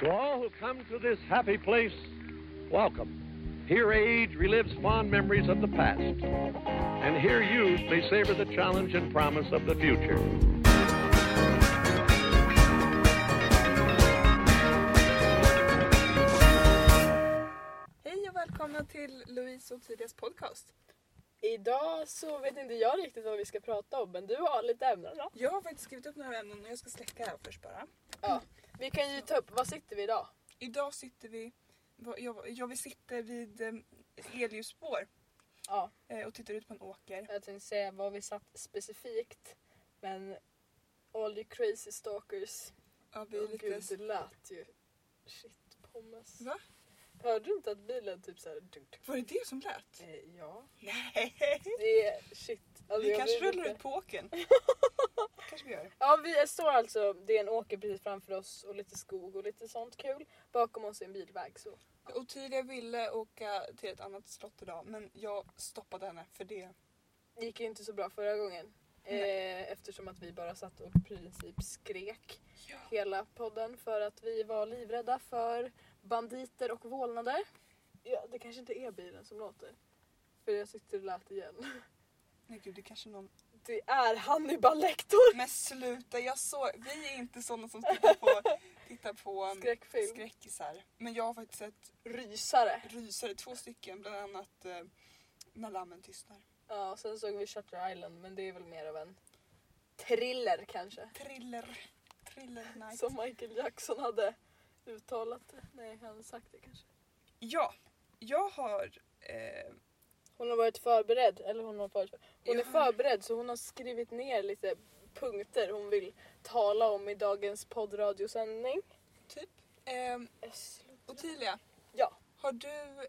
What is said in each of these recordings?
To all who come to this happy place, welcome. Here age relives fond memories of the past, and here youth may savor the challenge and promise of the future. Hej och välkomna till Louise och Tidias podcast. Idag så vet inte jag riktigt vad vi ska prata om men du har lite ämnen då. Jag har faktiskt skrivit upp några ämnen och jag ska släcka här först bara. Ja. Vi kan ju ta upp, vad sitter vi idag? Idag sitter vi, jag, jag vi sitter vid eh, elljusspår Ja, eh, och tittar ut på en åker. jag tänkte säga var vi satt specifikt men all you crazy stalkers. Ja, vi är lite... gud, det lät ju shit pommes. Va? Hörde du inte att bilen typ såhär... Var det det som lät? Eh, ja, Nej! det är shit. Alltså, Vi kanske rullar ut på åkern. kanske vi gör. Ja, vi står alltså, det är en åker precis framför oss och lite skog och lite sånt kul. Bakom oss är en bilväg så. Ottilia ville åka till ett annat slott idag men jag stoppade henne för det. Det gick ju inte så bra förra gången. Eh, eftersom att vi bara satt och i princip skrek Ja. hela podden för att vi var livrädda för banditer och vålnader. Ja, det kanske inte är bilen som låter. För jag tyckte det lät igen. Nej gud det är kanske någon... Det är Hannibal Lecter! Men sluta, jag såg... Vi är inte sådana som tittar på, tittar på um, Skräckfilm. skräckisar. Men jag har faktiskt sett Rysare. rysare, två stycken, bland annat eh, När lammen tystnar. Ja, och sen såg vi Shutter Island men det är väl mer av en thriller kanske. Thriller. Thriller night. Som Michael Jackson hade uttalat det. Nej, han hade sagt det kanske. Ja, jag har... Eh, Hon har varit förberedd, eller hon har varit Hon är har- förberedd så hon har skrivit ner lite punkter hon vill tala om i dagens poddradiosändning. typ. Eh, Ottilia, Ja. har du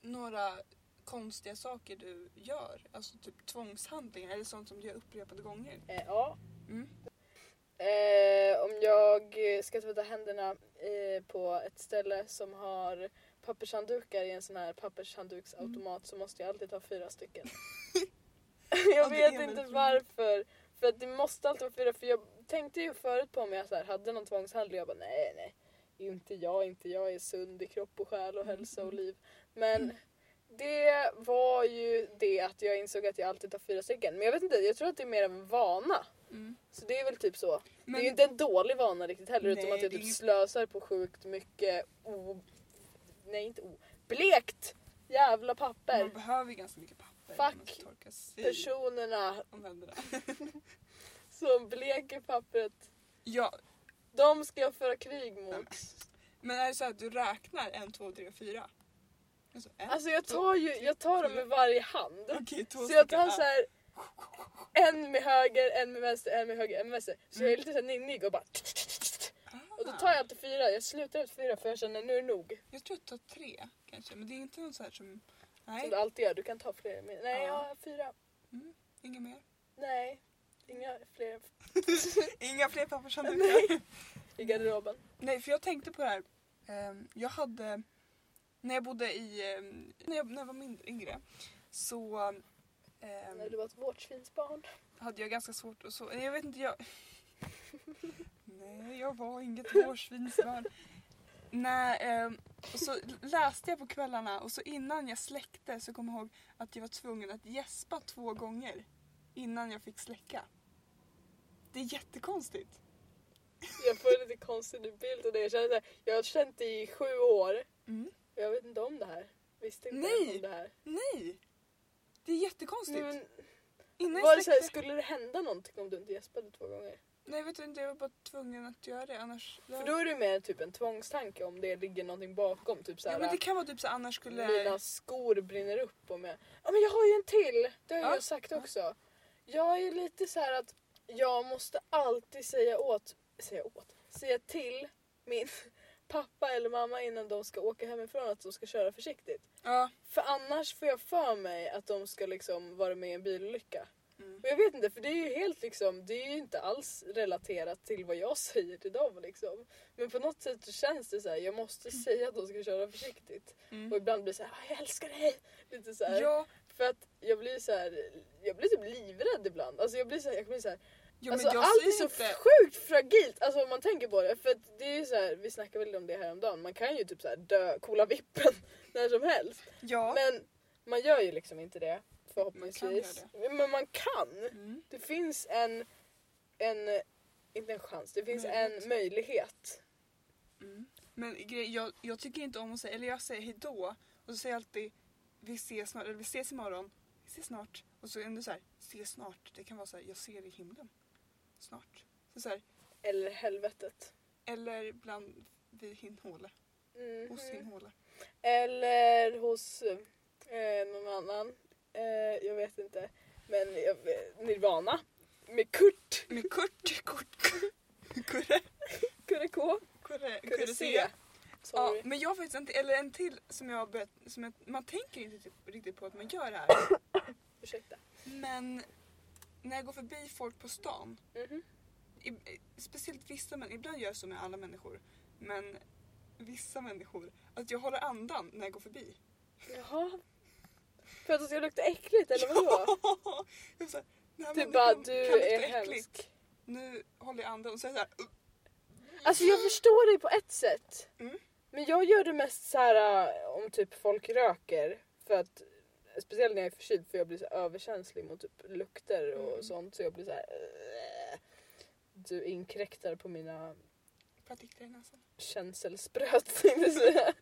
några konstiga saker du gör? Alltså typ tvångshandlingar eller sånt som du gör upprepade gånger? Eh, ja. Mm. Eh, om jag ska tvätta händerna eh, på ett ställe som har pappershanddukar i en sån här pappershandduksautomat så måste jag alltid ta fyra stycken. jag vet inte varför. För att det måste alltid vara fyra. För jag tänkte ju förut på om jag så här, hade någon tvångshandling. Jag bara nej nej. Inte jag, inte jag är sund i kropp och själ och hälsa och liv. Men det var ju det att jag insåg att jag alltid tar fyra stycken. Men jag vet inte, jag tror att det är mer av en vana. Mm. Så det är väl typ så. Men, Det är ju inte en dålig vana riktigt heller Nej, att jag typ inget- slösar på sjukt mycket o... Nej inte o... Blekt jävla papper. man behöver ju ganska mycket papper. Fuck Personerna som bleker pappret, Ja, de ska jag föra krig mot. men är det så att du räknar en, två, tre, fyra? Alltså, en, Alltså jag tar ju, jag tar dem med varje hand. Okej, Så jag tar så här en med höger, en med vänster, en med höger, en med vänster. Så jag är lite såhär ninnig och bara och då tar jag alltid fyra. Jag slutar efter fyra för jag känner nu är det nog. Jag tror jag tar tre kanske, men det är inte något så här som... Som Nej, du alltid gör, du kan ta fler. Men nej, Ja. jag har fyra. inga mer. Nej, inga fler Inga fler pappershanddukar. i garderoben. Nej, för jag tänkte på det här. Ehm, jag hade... När jag bodde i... ehm, när, jag, när jag var mindre, yngre så ehm, När du var ett vårtsvinsbarn. hade jag ganska svårt att sova. Jag vet inte, jag... Nej, jag var inget vårsvinsbarn. Nej, ehm, och så läste jag på kvällarna och så innan jag släckte så kom jag ihåg att jag var tvungen att gäspa två gånger innan jag fick släcka. Det är jättekonstigt. Jag får en lite konstig bild av det. Jag, känner jag har känt det i sju år. Mm. Jag vet inte om det här. Visste inte Nej. om det här. Nej! Det är jättekonstigt. Men, Innan var det så här, skulle det hända någonting om du inte gäspade två gånger? Nej, vet du inte, jag var bara tvungen att göra det annars... För då är det mer typ en tvångstanke om det ligger någonting bakom. Typ så Ja men det kan vara typ så annars skulle... mina skor brinner upp om jag... Ja men jag har ju en till! Det har Ja. jag sagt också. Jag är lite så här att jag måste alltid säga åt, säga åt, säga till min pappa eller mamma innan de ska åka hemifrån att de ska köra försiktigt. Ja. För annars får jag för mig att de ska liksom vara med i en bilolycka. Mm. Och jag vet inte, för det är ju helt liksom, det är ju inte alls relaterat till vad jag säger till dem liksom. Men på något sätt så känns det så här, jag måste säga att de ska köra försiktigt. Mm. Och ibland blir det så här, "Ah, jag älskar dig! Lite så här. Ja, För att jag blir så här, jag blir typ livrädd ibland. Alltså jag blir så här, jag blir så här, Jo, alltså, allt är så inte... sjukt fragilt alltså, om man tänker på det. För det är ju så här, vi snackade väl om det här om dagen. man kan ju typ så här dö, kola vippen när som helst. Ja. Men man gör ju liksom inte det Man kan förhoppningsvis. Men man kan. Mm. Det finns en, en inte en chans, det finns Möjlighet. en möjlighet. Mm. Men jag, jag tycker inte om att säga, eller jag säger hejdå och så säger jag alltid vi ses snart, eller vi ses imorgon, vi ses snart. Och så är det så här, se snart. Det kan vara så här, jag ser i himlen. Snart. Så så här, Eller helvetet. eller bland vid Hinnhåle, Mhm. hos Hinnhåle. Eller hos eh, någon annan. Eh, jag vet inte. Men jag, vet- Nirvana. Med Kurt. Med Kurt, Kurt, Kurre, Kurre K. Kurre, Kurre C. Ja, Sorry. men jag har faktiskt inte, eller en till som jag har börjat, som jag, man tänker inte typ, riktigt på att man gör det här. Ursäkta. Men när jag går förbi folk på stan Mhm. i- speciellt vissa människor, ibland gör jag så med alla människor, men vissa människor, att jag håller andan när jag går förbi. Jaha. För att det ska lukta äckligt eller vadå? jag är så här, Du bara, du är äckligt. hemsk. Nu håller jag andan och jag så här. Alltså jag förstår dig på ett sätt. Mm. Men jag gör det mest så här äh, om typ folk röker. För att Speciellt när jag är förkyld för jag blir så överkänslig mot typ lukter och Mm. sånt. Så jag blir så här. "Äh." Du inkräktar på mina partiklar i näsan. känselspröt tänkte säga.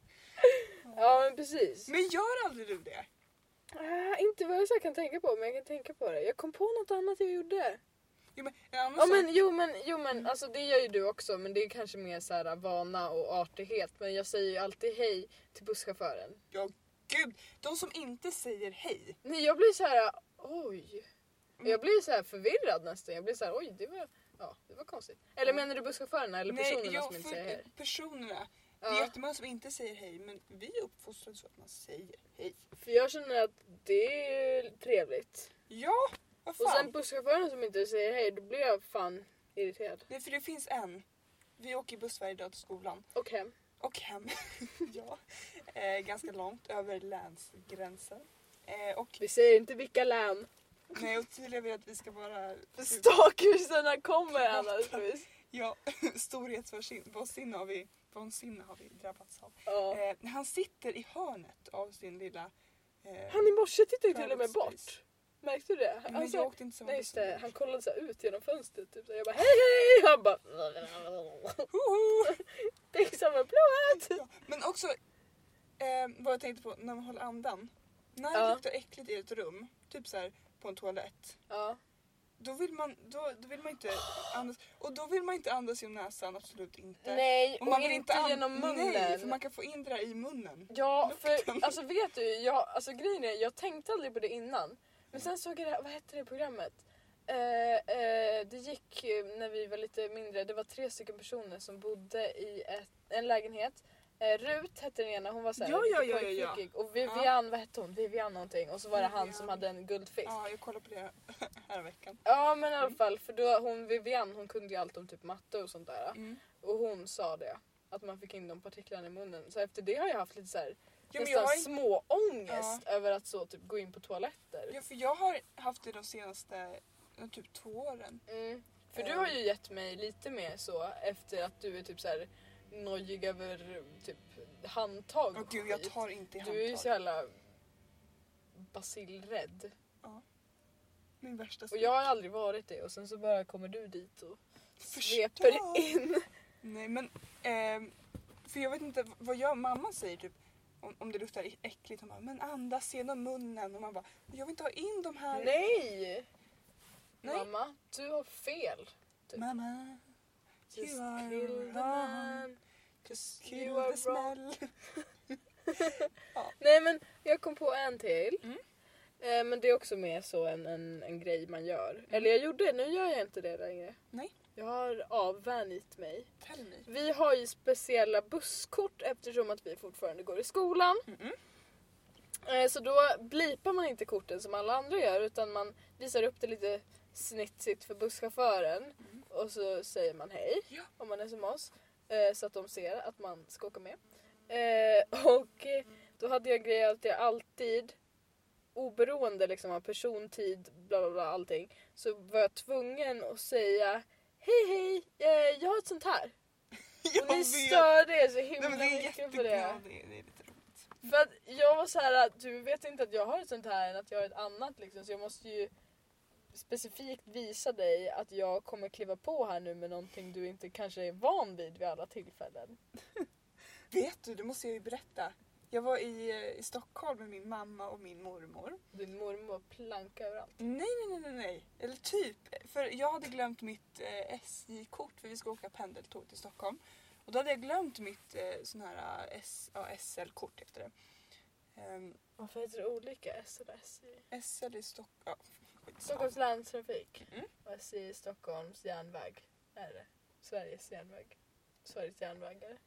Ja men precis. Men gör aldrig du det? Äh, inte vad jag så kan tänka på men jag kan tänka på det. Jag kom på något annat jag gjorde. Jo men Ja sak, men jo men, jo, men alltså, det gör ju du också men det är kanske mer så här vana och artighet. Men jag säger ju alltid hej till busschauffören. Gud, de som inte säger hej. Nej jag blir så här oj. Mm. Jag blir så här förvirrad nästan. Jag blir så här oj det var, ja, det var konstigt. Eller menar du busschaufförerna eller personerna jag som inte säger hej? Personerna. Det är Ja, jättemånga som inte säger hej men vi är uppfostrade så att man säger hej. för jag känner att det är trevligt. Ja, vad Och fan. sen busschauffören som inte säger hej då blir jag fan irriterad. Nej för det finns en. Vi åker buss varje dag till skolan. Och hem. Och hem. ja. Eh, ganska långt över länsgränsen. Eh, och, Vi säger inte vilka län. nej, och tydligen vill att vi ska vara Stalkersarna kommer annars. Ja, storhetsvansinne har vi, vansinne har vi drabbats av. Ja. Eh, han sitter i hörnet av sin lilla... Eh, Han i morse tittade ju till och med bort. Märkte du det? men Alltså, jag åkte inte så nej just det, han kollade så här ut genom fönstret. Typ. Så jag bara hej hej! Han bara Hoho! Big applåd! Ja, men också eh, vad jag tänkte på när man håller andan. När det Ja. luktar äckligt i ett rum, typ så här på en toalett. Ja. Då vill man, då, då vill man inte andas. Och då vill man inte andas genom näsan, absolut inte. Nej, Och man vill inte an- genom munnen. Nej, för man kan få in det där i munnen. Ja, för alltså vet du, jag, alltså grejen är, jag tänkte aldrig på det innan. Men sen såg jag det, vad hette det programmet? Eh, eh, det gick eh, när vi var lite mindre, det var tre stycken personer som bodde i ett, en lägenhet. Eh, Rut hette den ena, hon var såhär Ja, ja, ja, ja, ja. Och Vivian, vad hette hon? Vivian någonting. Och så var det han som hade en guldfisk. Ja, jag kollade på det här veckan. Ja men i alla fall för då hon Vivian hon kunde ju allt om typ matte och sånt där. Mm. Och hon sa det. Att man fick in de partiklarna i munnen. Så efter det har jag haft lite så här, Ja, men nästan jag har, små ångest över att så typ gå in på toaletter. ja, för jag har haft det de senaste eh, typ två åren. Mm. För du Eh. har ju gett mig lite mer så efter att du är typ så här nojig över typ handtag och gud, jag tar inte i Du är ju så handtag. jävla basilrädd. Min värsta Och jag har aldrig varit det och sen så bara kommer du dit och sveper in. Nej men, ehm, för jag vet inte vad jag, mamma säger typ om, om det luktar äckligt. Hon bara, men andas genom munnen. Och man bara, jag vill inte ha in de här. Nej! Nej. Mamma, du har fel. Mamma, Just you kill the man. Just kill the smell. Nej men jag kom på en till. Mm. Eh, men det är också mer så en, en, en grej man gör. Eller jag gjorde, nu gör jag inte det längre. Nej. Jag har avvänjt mig. Vi har ju speciella busskort eftersom att vi fortfarande går i skolan. Mm-mm. Eh, Så då blipar man inte korten som alla andra gör utan man visar upp det lite snitsigt för busschauffören. Och så säger man hej Ja. om man är som oss. eh, Så att de ser att man ska åka med. Eh, Och då hade jag grejer att jag alltid oberoende liksom av persontid, bla bla bla allting. Så var jag tvungen att säga Hej hej, eh, jag har ett sånt här. Jag Och ni vet. störde er så Nej, himla men det är mycket på det. Ja, det, är- det är lite roligt. För att jag var så här att du vet inte att jag har ett sånt här än att jag har ett annat liksom. Så jag måste ju specifikt visa dig att jag kommer kliva på här nu med någonting du inte kanske är van vid vid alla tillfällen. Vet du, det måste jag ju berätta. Jag var i, eh, i Stockholm med min mamma och min mormor. Din mormor planka överallt. Nej, nej, nej, nej. Eller typ. För jag hade glömt mitt eh, SJ-kort för vi ska åka pendeltåg till Stockholm. Och då hade jag glömt mitt eh, sån här eh, S, ja, SL-kort heter det. Um, Varför heter det olika? S eller SJ? SL i Stockholm. Ja, Stockholms länstrafik. Mm. Och SJ Stockholms järnväg. Är det? Sveriges järnväg. Sveriges järnvägar.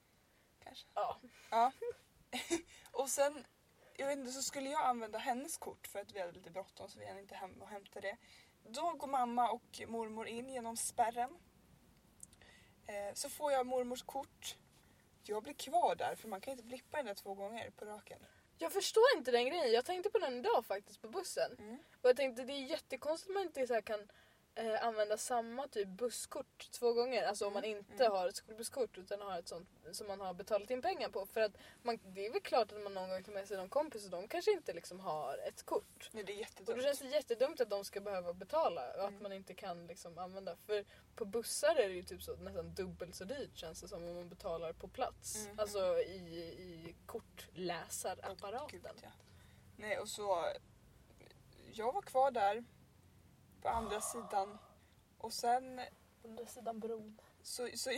Kanske. Ja. Ja. och sen, jag vet inte, så skulle jag använda hennes kort för att vi hade lite bråttom så vi hann inte hem och hämta det. Då går mamma och mormor in genom spärren. Eh, så får jag mormors kort. Jag blir kvar där för man kan inte blippa den där två gånger på raken. Jag förstår inte den grejen. Jag tänkte på den idag faktiskt på bussen. Mm. Och jag tänkte det är jättekonstigt att man inte så kan eh, använda samma typ busskort två gånger. Alltså om man Mm, inte mm. har ett skolbusskort utan har ett sånt som man har betalat in pengar på. För att man, det är väl klart att man någon gång tar med sig någon kompis och de kanske inte liksom har ett kort. Nej, det är Och jättedumt. då känns det jättedumt att de ska behöva betala och att Mm. man inte kan liksom använda. För på bussar är det ju typ så, nästan dubbelt så dyrt känns det som om man betalar på plats. Mm. Alltså i, i kortläsarapparaten. Gud, ja. Nej, och så... Jag var kvar där på andra sidan och sen På andra sidan bron. så, så,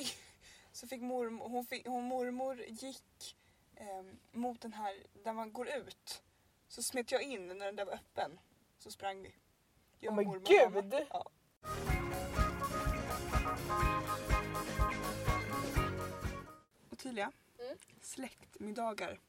så fick mormor, hon, fick, hon mormor gick ehm, mot den här där man går ut. Så smet jag in när den där var öppen. Så sprang vi. Jag och men mormor gud! Ja. Ottilia, Mm? släktmiddagar.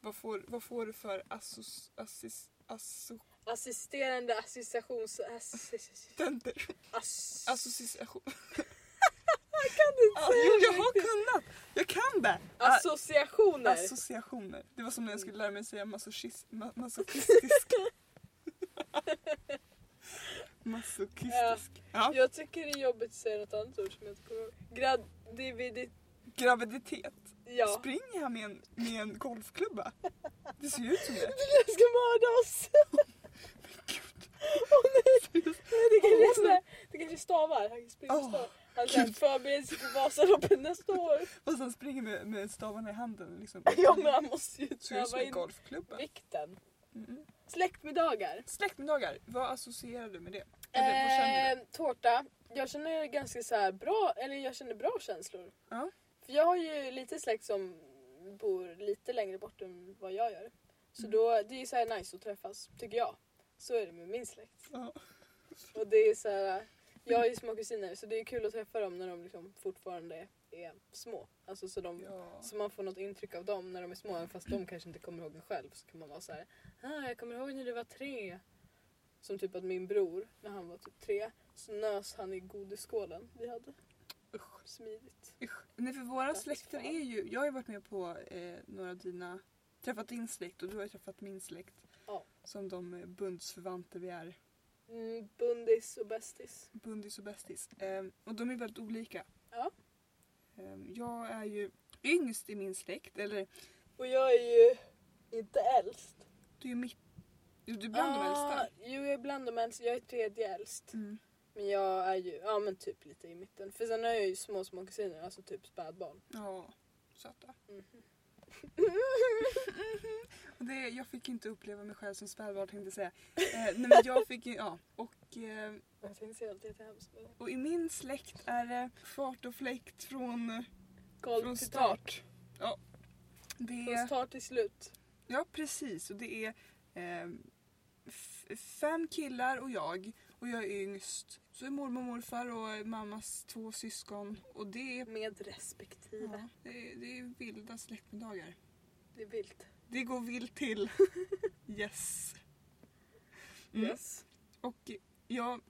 Vad får, vad får du för assos, assis, asso, Assisterande associations... Assis, tenter? ass, Association. jag kan inte Ja, säga jo, det jag har kunnat! Jag kan det! Associationer. Associationer. Det var som när jag skulle lära mig säga masochis, ma, masochistisk. Masochistisk. Ja. Jag tycker det är jobbigt att säga något annat ord som jag inte kommer ihåg. Gradividitet. Graviditet. Ja. Springer han med en, med en golfklubba? Det ser ju ut som det. Jag ska mörda oss! Åh nej! Seriöst. Nej, Det kanske, är det kanske stavar. Han springer Åh, stav. Han förbereder sig för Vasaloppet nästa år. Och sen springer med, med stavarna i handen. Liksom. Ja men han måste ju träva in golfklubba. vikten. Mm. Släktmiddagar. Släktmiddagar, vad associerar du med det? Eller vad känner du? Eh, tårta. Jag känner ganska så här bra, eller jag känner bra känslor. Ja. För jag har ju lite släkt som bor lite längre bort än vad jag gör. Så Mm. då, det är ju så här nice att träffas, tycker jag. Så är det med min släkt. Ja. Och det är så här, jag har ju små kusiner så det är kul att träffa dem när de liksom fortfarande är små. Alltså så, de, Ja. så man får något intryck av dem när de är små. Även fast de kanske inte kommer ihåg en själv så kan man vara så här, ah, jag kommer ihåg när du var tre. Som typ att min bror, när han var typ tre, så nös han i godisskålen vi hade. Usch. Smidigt. Usch. Nej för våra släkter är ju, jag har ju varit med på eh, några av dina, träffat din släkt och du har ju träffat min släkt. Ja. Som de eh, bundsförvanter vi är. Mm, bundis och bästis. Bundis och bästis. Eh, och de är väldigt olika. Ja. Eh, jag är ju yngst i min släkt, eller Och jag är ju inte äldst. du är ju mitt, du är bland de Ah, äldsta. Jo, jag är bland de äldsta. Jag är tredje äldst. Mm. Men jag är ju, ja men typ lite i mitten. För sen har jag ju små, små kusiner, alltså typ spädbarn. Ja, söta. Mhm. Och det, jag fick inte uppleva mig själv som spädbarn tänkte jag säga. Eh, nej men jag fick ju, ja. Och, eh, Jag tänkte säga att det är hemskt. men- och i min släkt är det fart och fläkt från, Golv från till start. Ja. Det Från start till slut. ja precis och det är eh, fem killar och jag. Och jag är yngst. Så är mormor och morfar och mammas två syskon. Och det är, Med respektive. ja, det är, det är vilda släktmiddagar. Det är vilt. Det går vilt till. yes. Mm. Yes. Och jag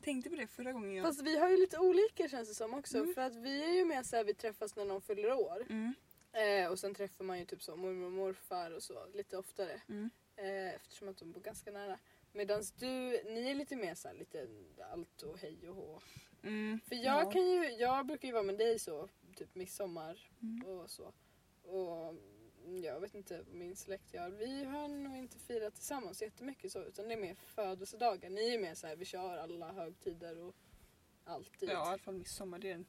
tänkte på det förra gången jag... Fast vi har ju lite olika känns det som också. Mm. För att vi är ju med så här, vi träffas när någon fyller år. Mm, Eh, och sen träffar man ju typ så mormor och morfar och så lite oftare. mm. Eh, eftersom att de bor ganska nära. Medan du, ni är lite mer såhär lite allt och hej och hå. Mm, För jag ja. kan ju, jag brukar ju vara med dig så, typ midsommar Mm. och så. Och mm, jag vet inte vad min släkt gör. Vi har nog inte firat tillsammans jättemycket så utan det är mer födelsedagar. Ni är mer såhär, vi kör alla högtider och alltid. Ja, i alla fall midsommar. Det är, den,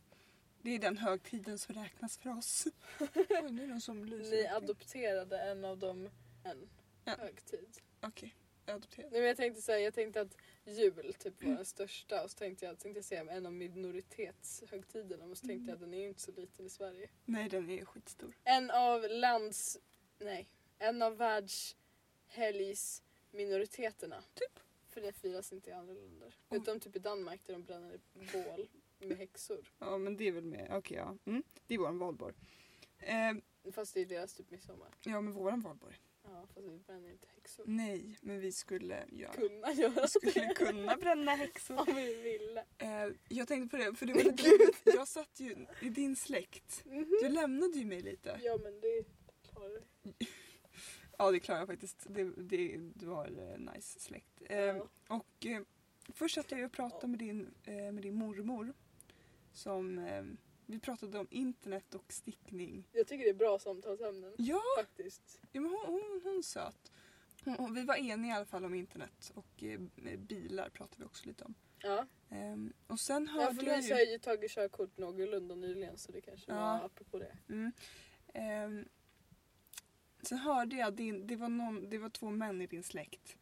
det är den högtiden som räknas för oss. Oj, nu är någon som lyser. Ni adopterade en av dem en Ja. högtid. Okej, jag adopterar. Nej, men jag tänkte säga, jag tänkte att jul typ var den största och så tänkte jag, tänkte jag säga en av minoritetshögtiderna men så tänkte jag att den är ju inte så liten i Sverige. Nej, den är skitstor. En av lands... Nej. En av världshelgs minoriteterna. Typ. För det firas inte i andra länder. Oh. Utom typ i Danmark där de bränner bål med häxor. Ja, men det är väl med. Okej, ja. Mm, det är våran valborg. Eh, Fast det är deras typ midsommar. ja, men våran valborg. Ja, fast vi bränner inte häxor. Nej, men vi skulle göra. Kunna göra Vi skulle det. kunna bränna häxor. Om vi ville. Eh, jag tänkte på det, för det var lite. Jag satt ju i din släkt. Mhm. Du lämnade ju mig lite. Ja men det klarar. Ja, det klarar jag faktiskt. Det, det, du har eh, nice släkt. Eh, Ja. Och eh, först satt jag och pratade med din, eh, med din mormor. Som, eh, vi pratade om internet och stickning. Jag tycker det är bra samtalsämnen. Ja, Faktiskt. ja men hon, hon, hon söt. Hon, hon, vi var eniga i alla fall om internet och eh, bilar pratade vi också lite om. Ja. Ehm, och sen Ja, hörde för jag ju... har ju tagit körkort någorlunda nyligen så det kanske Ja. var apropå det. Mm. Ehm, sen hörde jag din, det var, någon, det var två män i din släkt.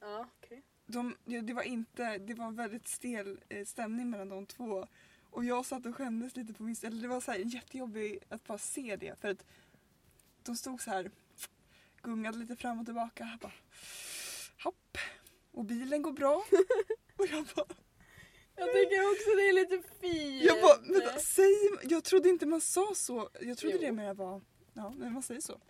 Ja, okej. De, ja, det var inte, det var en väldigt stel eh, stämning mellan de två. Och jag satt och skämdes lite på min eller det var så här jättejobbigt att bara se det för att de stod så här gungade lite fram och tillbaka. Jag bara, hopp. Och bilen går bra. och jag bara, Jag tycker också det är lite fint. jag bara vänta, säg, jag trodde inte man sa så. Jag trodde Jo. det mer var, ja men man säger så.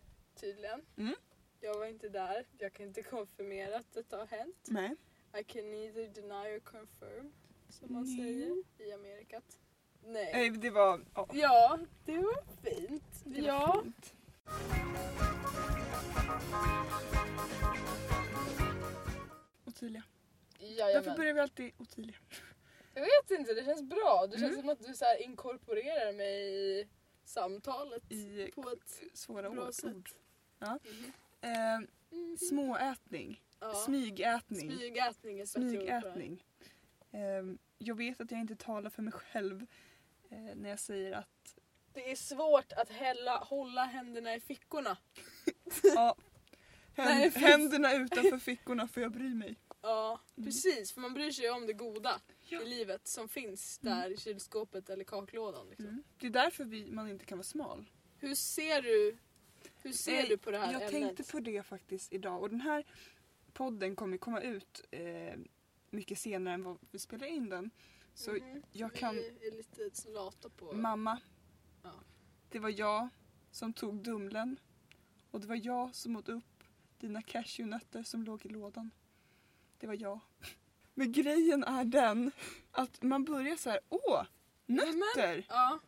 Tydligen. Mm. Jag var inte där. Jag kan inte konfirmera att detta har hänt. Nej. I can neither deny or confirm. Som man säger i Amerikat. Nej. Nej, det var, ja. Ja, det var fint. Det var ja. fint. Ottilia. Varför Jajamän. börjar vi alltid Ottilia? Jag vet inte, det känns bra. Det känns Mm. som att du så inkorporerar mig i samtalet I på ett svåra bra ord. sätt. Ja. Mhm. Eh, Mhm. småätning. Ja. Smygätning. Smygätning är. Smygätning. Eh, jag vet att jag inte talar för mig själv eh, när jag säger att Det är svårt att hälla, hålla händerna i fickorna. ja, Nej, hän, det finns- händerna utanför fickorna för jag bryr mig. Ja, Mm. precis. För man bryr sig om det goda Ja. i livet som finns där i kylskåpet eller kaklådan. Liksom. Mm. Det är därför vi, man inte kan vara smal. Hur ser du hur ser Nej, du på det här jag ämnet? tänkte på det faktiskt idag och den här podden kommer komma ut eh, mycket senare än vad vi spelar in den. Så Mhm. jag kan- Vi är lite lata på... mamma, Ja. det var jag som tog Dumlen och det var jag som åt upp dina cashewnötter som låg i lådan. Det var jag. Men grejen är den att man börjar så här, åh, nötter! Ja,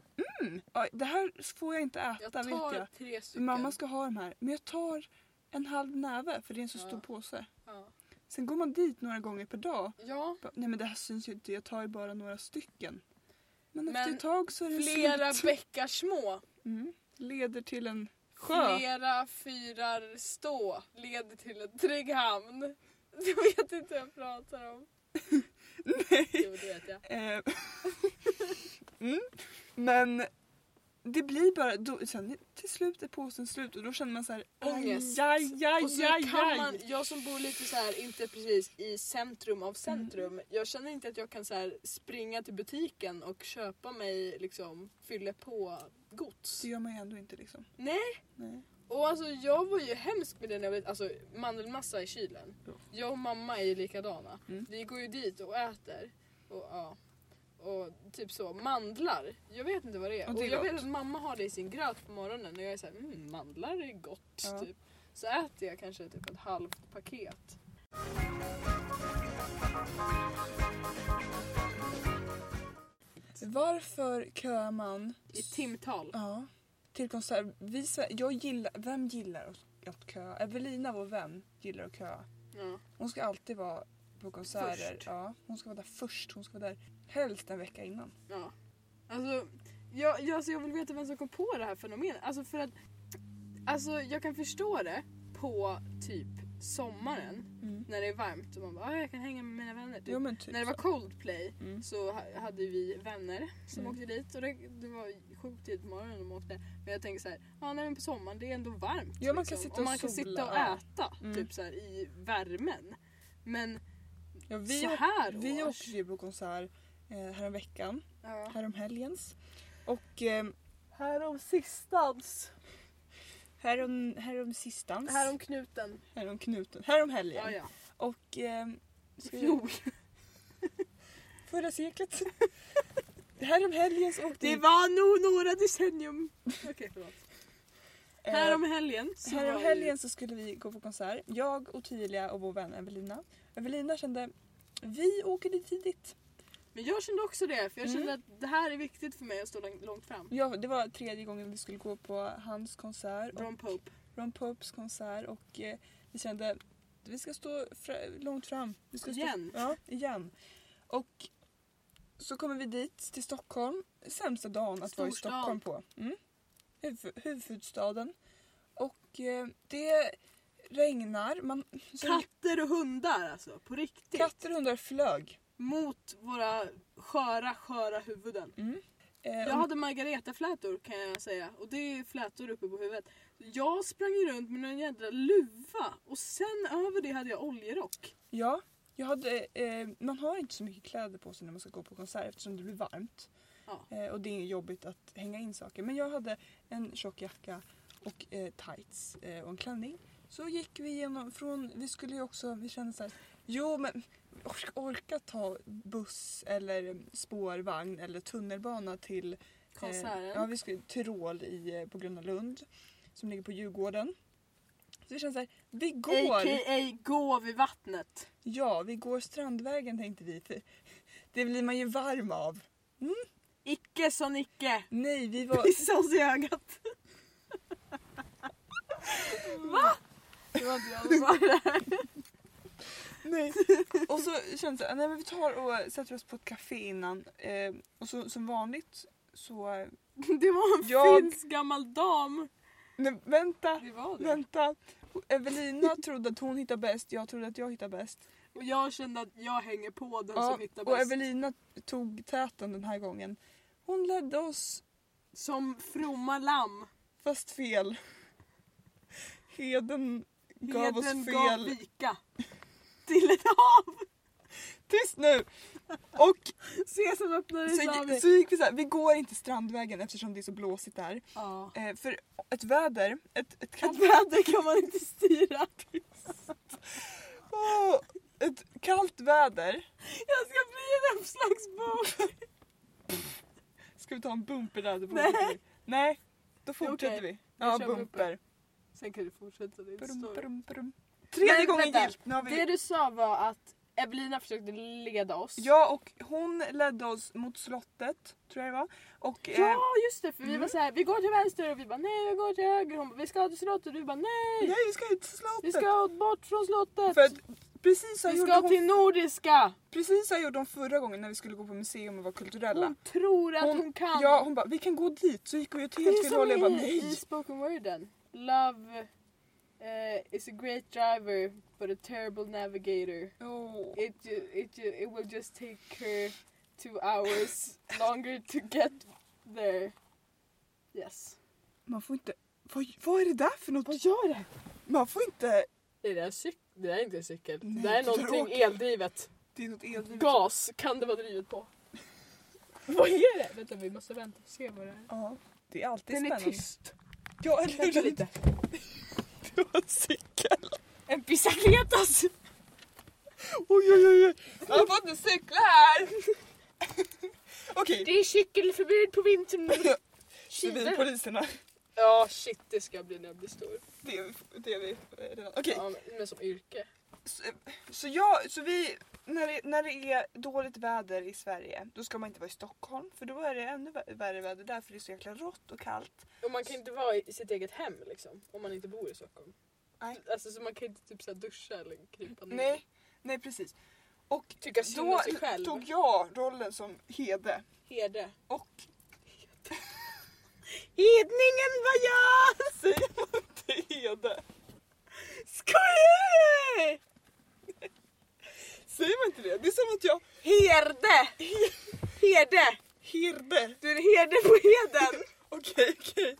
Mm, ja, det här får jag inte äta jag vet tar jag. tre stycken. Mamma ska ha de här. Men jag tar en halv näve för det är en så Ja. stor påse. Ja. Sen går man dit några gånger per dag. ja, Bara, Nej men det här syns ju inte, jag tar ju bara några stycken. Men, Men efter ett tag så är det flera slut. bäckar små. Mm, leder till en sjö. Flera fyrar stå leder till en trygg hamn. Jag vet inte vad jag pratar om. Nej. Jo, det vet jag. Eh, mm. Men det blir bara, då, sen till slut är påsen slut och då känner man så här, Ångest. aj, aj, Och så aj, kan man, jag som bor lite så här, inte precis i centrum av centrum. Jag känner inte att jag kan så här, springa till butiken och köpa mig liksom fylla på gods. Det gör man ju ändå inte liksom. Nej. Nej. Och alltså jag var ju hemsk med det när jag vet, alltså mandelmassa i kylen. Ja. Jag och mamma är ju likadana. Mm. Vi går ju dit och äter. Och, ja. Och typ så, mandlar. Jag vet inte vad det är. Och Och, det är jag gott. vet att mamma har det i sin gröt på morgonen och jag är såhär, mm, mandlar är gott. Ja. Typ. Så äter jag kanske typ ett halvt paket. Varför köar man I timtal. Ja. Till konsert. Vi, jag gillar, vem gillar att att köa. Evelina, vår vän, gillar att köa. Ja. Hon ska alltid vara på konserter. Först. Ja, hon ska vara där först. Hon ska vara där helst en vecka innan. Ja. Alltså, jag, jag, alltså jag vill veta vem som kom på det här fenomenet. Alltså för att, alltså jag kan förstå det på typ sommaren Mm. när det är varmt och man bara "Ah, jag kan hänga med mina vänner. Typ. Jo men typ när det var. Coldplay Mm. så ha- hade vi vänner som Mm. åkte dit och det, det var sjukt tidigt på morgonen de åkte. Men jag tänker så här, ja nej, men på sommaren det är ändå varmt. Ja, man kan liksom. sitta och och man kan sola, sitta och äta Mm. typ så här, i värmen. Men Ja, vi, så åk- här vi års. åkte ju på konsert häromveckan. ja. Häromhelgens. Och eh, härom sistans. härom, härom sistans. Härom knuten. härom knuten. Härom helgen. Ja, ja. Och eh, ska vi- Fjol. förra seklet. härom helgen så åkte Det vi... var nog några decennium. Okej förlåt. eh, Härom helgen. så Härom helgen så skulle vi gå på konsert. Jag, Ottilia och vår vän Evelina. Evelina kände vi åker dit tidigt. Men jag kände också det för jag Mm. kände att det här är viktigt för mig att stå lång- långt fram. Ja, det var tredje gången vi skulle gå på hans konsert. Ron Pope. Ron Popes konsert och eh, vi kände vi ska stå fra- långt fram. Vi ska Igen? Stå, ja, igen. Och så kommer vi dit till Stockholm. Sämsta dagen att vara i. Stockholm på. Mm. Huvud, huvudstaden. Och eh, det regnar. Man, så Katter och hundar alltså, på riktigt. katter och hundar flög. Mot våra sköra, sköra huvuden. Mm. Eh, Jag hade margaretaflätor kan jag säga och det är flätor uppe på huvudet. Jag sprang runt med en jädra luva och sen över det hade jag oljerock. Ja, jag hade, eh, man har inte så mycket kläder på sig när man ska gå på konsert eftersom det blir varmt. Ja. Eh, och det är jobbigt att hänga in saker. Men jag hade en tjock jacka och eh, tights eh, och en klänning. Så gick vi igenom från, vi skulle ju också, vi kände så här, jo men orka, ta buss eller spårvagn eller tunnelbana till Konserten. Eh, ja, vi skulle Tyrol i, eh, på Gröna Lund som ligger på Djurgården. Så vi kände så här, vi går. A.k.a. gå vid vattnet. Ja, vi går Strandvägen tänkte vi. Det blir man ju varm av. Icke som icke. Nej, vi var... Pissa oss i ögat. Va? Det var som sa det här. Nej. Och så kände jag nej men vi tar och sätter oss på ett café innan. Eh, och så, som vanligt så... Det var en Jag- finsk gammal dam. Nej, vänta, Det det. vänta. Evelina trodde att hon hittar bäst, jag trodde att jag hittar bäst. Och jag kände att jag hänger på den Ja, som hittar och bäst. Evelina tog täten den här gången. Hon ledde oss, Som fromma lamm. fast fel. Heden gav oss Heden fel. gav vika. Till ett hav. Tyst nu! Och Se som öppnade så, gick- så gick vi så här, vi går inte Strandvägen eftersom det är så blåsigt där. Ja. Eh, för ett väder, ett, ett, kallt, Ett väder kan man inte styra. Åh, ett kallt väder. Jag ska bli en uppslagsbok. Ska vi ta en bumper där? Nej. Nej, då fortsätter Okej, vi. Ja, kör bumper. Sen kan du fortsätta din story. Tredje Men gången vänta, gillt. Vi... Det du sa var att Evelina försökte leda oss. Ja, och hon ledde oss mot slottet, tror jag det var. Och, eh, Ja just det, för vi Mm. var så här, vi går till vänster och vi bara nej vi går till höger. Hon bara, vi ska till slottet och du bara nej. nej, vi ska ut till slottet. Vi ska bort från slottet. För att precis vi ska hon, till Nordiska. precis så gjorde hon förra gången när vi skulle gå på museum och vara kulturella. Hon tror att hon, kan. Ja, hon bara vi kan gå dit. Så gick vi åt det helt är fel som håll. Jag bara nej. i spoken worden. Love eh, is a great driver but a terrible navigator. Oh. It, ju- it, ju- it will just take her two hours longer to get there. Yes. Man får inte... Vad, vad är det där för något? Vad gör det? Man får inte... Är det, en cyk- det där är inte en cykel. Nej, det där är någonting eldrivet. Det är något eldrivet. Gas kan det vara drivet på. vad är det? Vänta vi måste vänta och se vad det är. Ja, det är alltid Den är spännande. tyst. Ja, eller hur? lite. Det var en cykel. En bicicletas! Oj, oj, oj. Jag har fått en cykel här. Okej. Det är cykelförbud på vintern. Civilpoliserna. Ja shit det ska bli när jag blir stor. Det är vi, det är vi redan. Okej. Ja, men som yrke. Så, så, jag, så vi, när det, när det är dåligt väder i Sverige, då ska man inte vara i Stockholm. För då är det ännu vä- värre väder där för det är så jäkla rått och kallt. Och man kan inte vara i sitt eget hem liksom. Om man inte bor i Stockholm. Nej. Alltså så man kan inte typ så duscha eller krypa ner. Nej, nej precis. Och Tycka synd då sig själv. tog jag rollen som Hede. Herde. Och Hedningen var jag! säger man inte Hede? Skojar? Säger man inte det? Det är som att jag Herde! Herde! Herde. Du är en herde på heden! Okej, okej.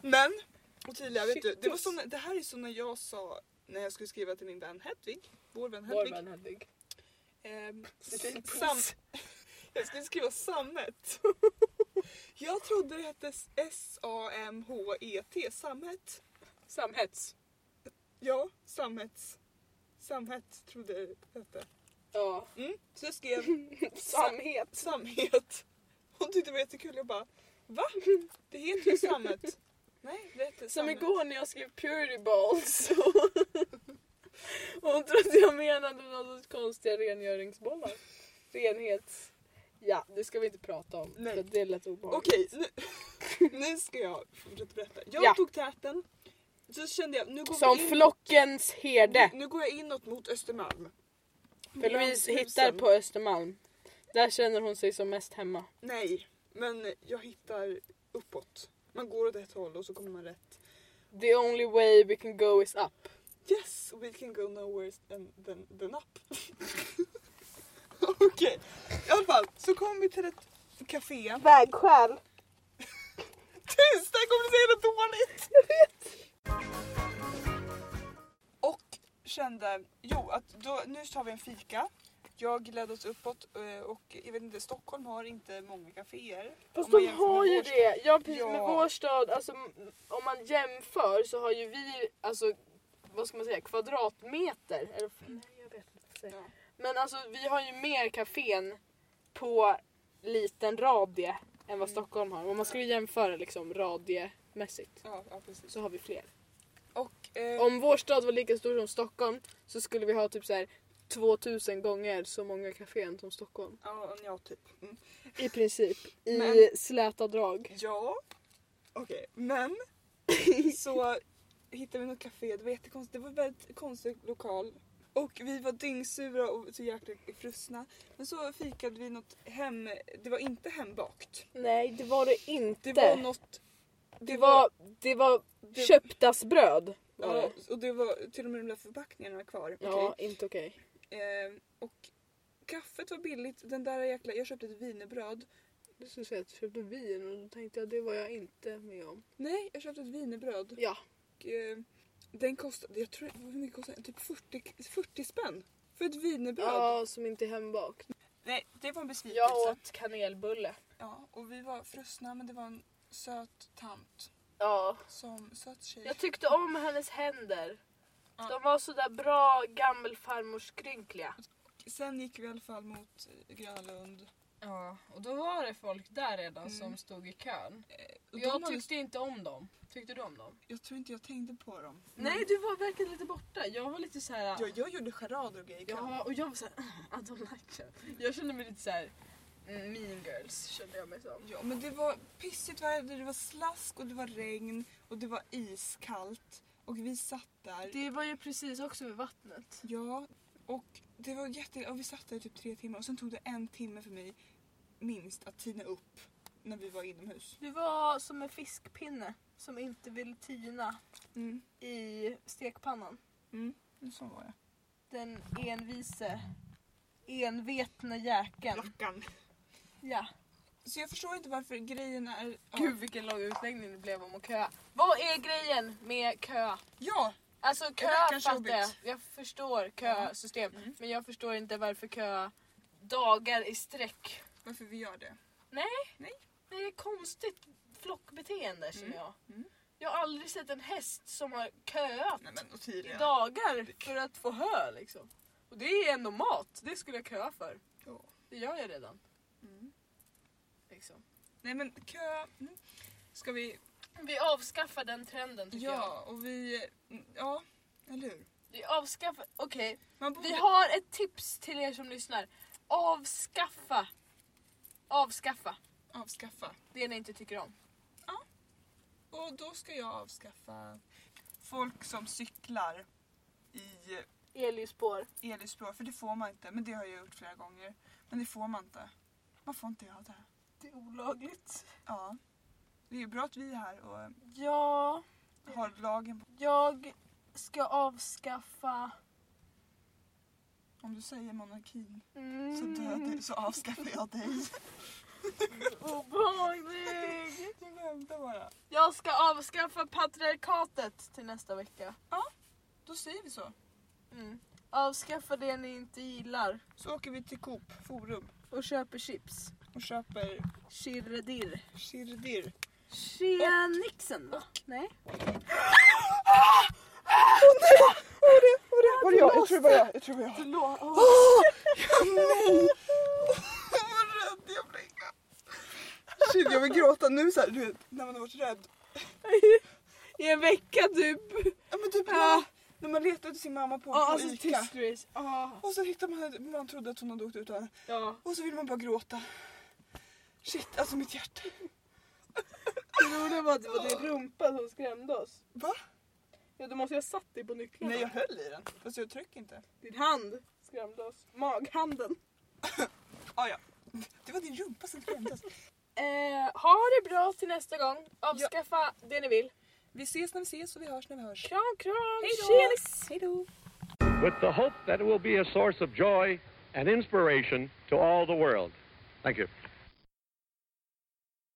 Men Ottilia, vet du, det, var som, det här är som när jag sa när jag skulle skriva till min vän Hedvig, vår vän Vår Hedvig. vän Hedvig. Ehm, sam, jag skulle skriva sammet. jag trodde det hette S-A-M-H-E-T, sammet. Samhets. Ja, sammets. Samhet trodde jag det hette. Ja. Mm. Så jag skrev Samhet. samhet. Hon tyckte det var jättekul. Jag bara, va? Det heter ju sammet. Nej, det heter Som sammet. igår när jag skrev purity balls. Och hon trodde jag menade någon sorts konstiga rengöringsbollar. Renhets... Ja, det ska vi inte prata om. Nej. För det lät obehagligt. Okej, nu, nu ska jag fortsätta berätta. Jag Ja. tog täten. Så kände jag, nu går, Som vi in, flockens herde. nu, nu går jag inåt mot Östermalm. För Louise hittar på Östermalm. Där känner hon sig som mest hemma. Nej, men jag hittar uppåt. Man går åt ett håll och så kommer man rätt. The only way we can go is up. Yes, we can go nowhere than, than, than up. Okej, i alla fall så kom vi till ett café. Vägskäl. Tyst, det här kommer säga något dåligt! Jag vet. Kände, jo att då, nu tar vi en fika. Jag ledde oss uppåt eh, och jag vet inte, Stockholm har inte många kaféer. Fast de har ju det. Ja precis Ja. med vår stad, alltså om man jämför så har ju vi alltså vad ska man säga, kvadratmeter. Eller, nej, jag vet inte. Ja. Men alltså vi har ju mer kafén på liten radie än Mm. vad Stockholm har. Om man skulle jämföra liksom radiemässigt Ja, ja så har vi fler. Eh, Om vår stad var lika stor som Stockholm så skulle vi ha typ så här 2000 gånger så många kafén som Stockholm. ja, ja, typ. Mm. I princip. I Men- släta drag. Ja, okej. Men så hittade vi något café. Det var jättekonstigt. Det var en väldigt konstig lokal. Och vi var dyngsura och så jäkla frusna. Men så fikade vi något hem... Det var inte hembakt. Nej det var det inte. Det var något... Det var, det var det- köptasbröd. Var Ja, det. och det var till och med de där förpackningarna kvar. Ja, inte okej. Eh, och kaffet var billigt. Den där jäkla... Jag köpte ett wienerbröd. Du skulle säga att du köpte vin och då tänkte jag det var jag inte med om. Nej, jag köpte ett wienerbröd. Ja. Och, eh, den kostade, jag tror, hur mycket kostade den? Typ 40, 40 spänn. För ett wienerbröd. Ja, som inte är hembakt. Nej, det var en besvikelse. Jag åt kanelbulle. Ja, och vi var frusna men det var en söt tant. Ja. Som söt tjej. Jag tyckte om hennes händer. Ja. De var sådär bra gammelfarmorskrynkliga. Sen gick vi i alla fall mot eh, Gröna Lund. Ja, och då var det folk där redan Mm. som stod i kön. Och Jag hade- tyckte inte om dem. Tyckte du om dem? jag tror inte jag tänkte på dem. Nej, du var verkligen lite borta. Jag var lite så här. Jag, jag gjorde charader och grejer. Ja, och jag var såhär, I don't like you. Jag kände mig lite såhär, mm, mean girls kände jag mig som. Ja, men det var pissigt väder, det var slask och det var regn och det var iskallt. Och vi satt där. Det var ju precis också med vattnet. Ja, och det var jätte... Och vi satt där i typ tre timmar och sen tog det en timme för mig minst att tina upp när vi var inomhus. Du var som en fiskpinne som inte vill tina Mm. i stekpannan. Mm. Så var det. Den envise, envetne jäkeln. Rackarn. Ja. Så jag förstår inte varför grejen är... Ja. Gud vilken lång utläggning det blev om att köa. Vad är grejen med kö? Ja! Alltså kö Rackarns fattar jag. Jag förstår kösystem. Mm. Men jag förstår inte varför kö dagar i sträck. Varför vi gör det. Nej. Nej. Det är konstigt flockbeteende känner Mm. jag. Mm. Jag har aldrig sett en häst som har köat Nej men i dagar för att få hö liksom. Och det är ändå mat. Det skulle jag köa för. Ja. Det gör jag redan. Liksom. Nej men kö... Mm. Ska vi... Vi avskaffar den trenden tycker jag. Ja, och vi... Ja, eller hur? Vi avskaffar, okej. Man borde... Vi har ett tips till er som lyssnar. Avskaffa. Avskaffa Avskaffa. det ni inte tycker om. Och då ska jag avskaffa folk som cyklar i Elljusspår. elljusspår, för det får man inte. Men det har jag gjort flera gånger. Men det får man inte. Man får inte göra det. Det är olagligt. Ja. Det är ju bra att vi är här och Ja, har lagen på. jag ska avskaffa... Om du säger monarkin Mm. så, dödar, så avskaffar jag dig. Obehaglig! Jag skämtar bara. Jag ska avskaffa patriarkatet till nästa vecka. Då säger vi så. Mm. Avskaffa det ni inte gillar. Så åker vi till Coop Forum Och köper chips. Och köper Shirredir. Shirdir. Shia Nixon va? Nej? Var det jag? Jag tror det var jag. Jag tror det var jag. Förlåt. Nej! Vad rädd jag blev. Shit, jag vill gråta nu så här, du vet, när man har varit rädd. I en vecka typ. Ja men typ Ja. när man letar efter sin mamma på, på alltså Ica. Och så hittar man, man trodde att hon hade åkt ut och, Ja. och så vill man bara gråta. Shit, alltså mitt hjärta. Det roliga var att det var din rumpa som skrämde oss. Va? Ja, du måste ju ha satt dig på nycklarna. Nej jag höll i den, fast jag tryckte inte. Din hand skrämde oss. Maghanden. Ah, ja. Det var din rumpa som skrämdes. Eh, ha det bra till nästa gång. Avskaffa det ni vill. Vi ses när vi ses och vi hörs när vi hörs. Kram kram! Tjinix! Hejdå! with the hope that it will be a source of joy and inspiration to all the world. Thank you.